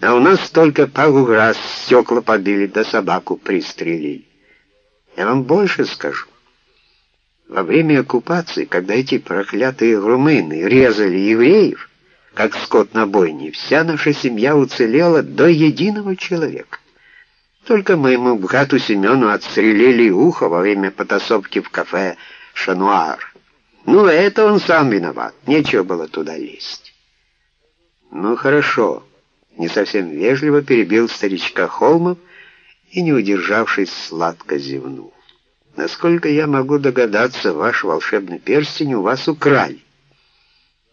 А у нас только пару раз стекла побили, да собаку пристрелили. Я вам больше скажу. Во время оккупации, когда эти проклятые румыны резали евреев, как скот на бойне, вся наша семья уцелела до единого человека. Только моему брату Семену отстрелили ухо во время потасовки в кафе «Шануар». Ну, это он сам виноват, нечего было туда лезть. Ну, хорошо, не совсем вежливо перебил старичка Холмов и, не удержавшись, сладко зевнул. Насколько я могу догадаться, ваш волшебный перстень у вас украли.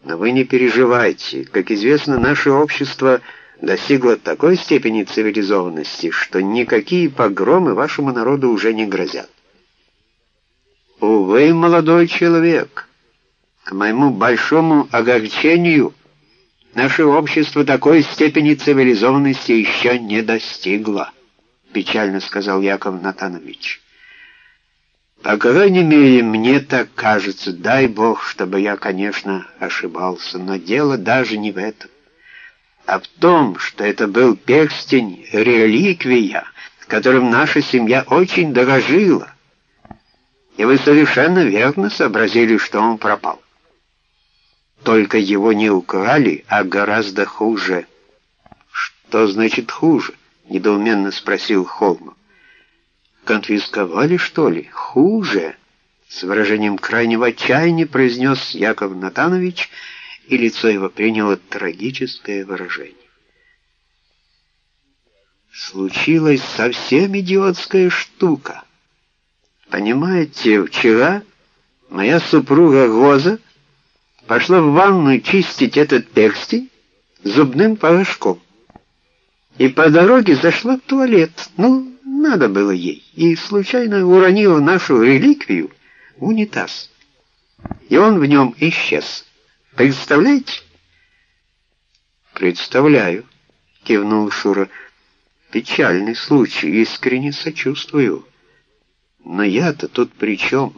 Но вы не переживайте. Как известно, наше общество достигло такой степени цивилизованности, что никакие погромы вашему народу уже не грозят. Увы, молодой человек, к моему большому огорчению, наше общество такой степени цивилизованности еще не достигло, печально сказал Яков Натанович. По крайней мере, мне так кажется. Дай Бог, чтобы я, конечно, ошибался. Но дело даже не в этом, а в том, что это был перстень, реликвия, которым наша семья очень дорожила. И вы совершенно верно сообразили, что он пропал. Только его не украли, а гораздо хуже. Что значит хуже? недоуменно спросил Холмов. Конфисковали, что ли? Хуже!» С выражением крайнего отчаяния произнес Яков Натанович, и лицо его приняло трагическое выражение. Случилась совсем идиотская штука. Понимаете, вчера моя супруга Роза пошла в ванную чистить этот перстень зубным порошком. И по дороге зашла в туалет. Ну, надо было ей, и случайно уронила нашу реликвию в унитаз. И он в нем исчез. Представляете? Представляю, кивнул Шура. Печальный случай, искренне сочувствую. Но я-то тут при чем?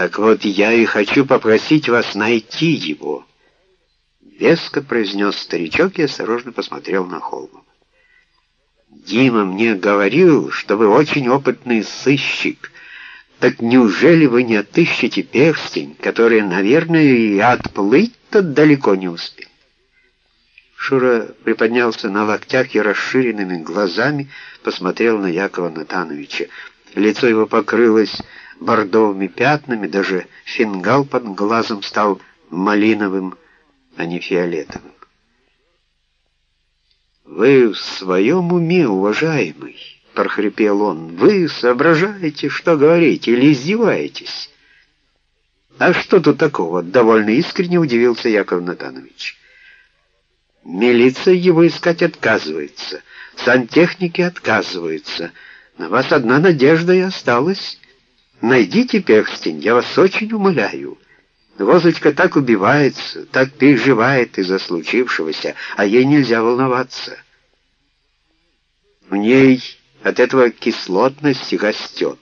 Так вот, я и хочу попросить вас найти его. Веско произнес старичок и осторожно посмотрел на Холмова. Дима мне говорил, что вы очень опытный сыщик. Так неужели вы не отыщете перстень, который, наверное, и отплыть-то далеко не успел? Шура приподнялся на локтях и расширенными глазами посмотрел на Якова Натановича. Лицо его покрылось бордовыми пятнами, даже фингал под глазом стал малиновым, а не фиолетовым. «Вы в своем уме, уважаемый?» — прохрипел он. «Вы соображаете, что говорите, или издеваетесь?» «А что тут такого?» — довольно искренне удивился Яков Натанович. «Милиция его искать отказывается, сантехники отказываются. На вас одна надежда и осталась. Найдите перстень, я вас очень умоляю». Розочка так убивается, так переживает из-за случившегося, а ей нельзя волноваться. В ней от этого кислотность растет.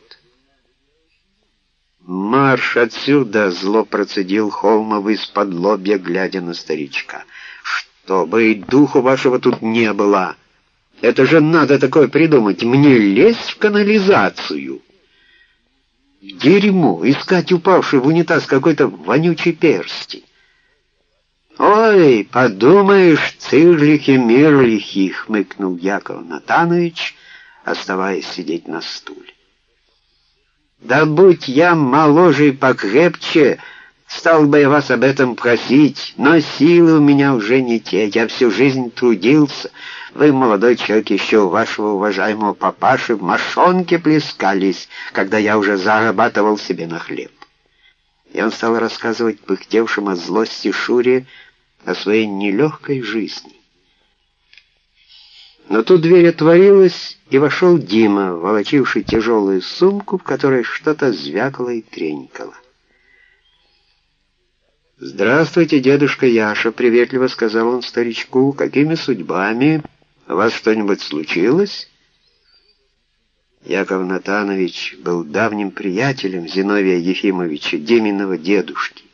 «Марш отсюда!» — зло процедил Холмов из-под лобья, глядя на старичка. «Чтобы и духу вашего тут не было! Это же надо такое придумать! Мне лезть в канализацию!» Дерьмо! Искать упавший в унитаз какой-то вонючий перстень. «Ой, подумаешь, цирлихи-мирлихи!» — хмыкнул Яков Натанович, оставаясь сидеть на стуле. «Да будь я моложе и покрепче!» Стал бы я вас об этом просить, но силы у меня уже не те. Я всю жизнь трудился. Вы, молодой человек, еще у вашего уважаемого папаши в мошонке плескались, когда я уже зарабатывал себе на хлеб. И он стал рассказывать пыхтевшим от злости Шуре о своей нелегкой жизни. Но тут дверь отворилась, и вошел Дима, волочивший тяжелую сумку, в которой что-то звякало и тренькало. «Здравствуйте, дедушка Яша», — приветливо сказал он старичку. «Какими судьбами? У вас что-нибудь случилось?» Яков Натанович был давним приятелем Зиновия Ефимовича, Деминого дедушки.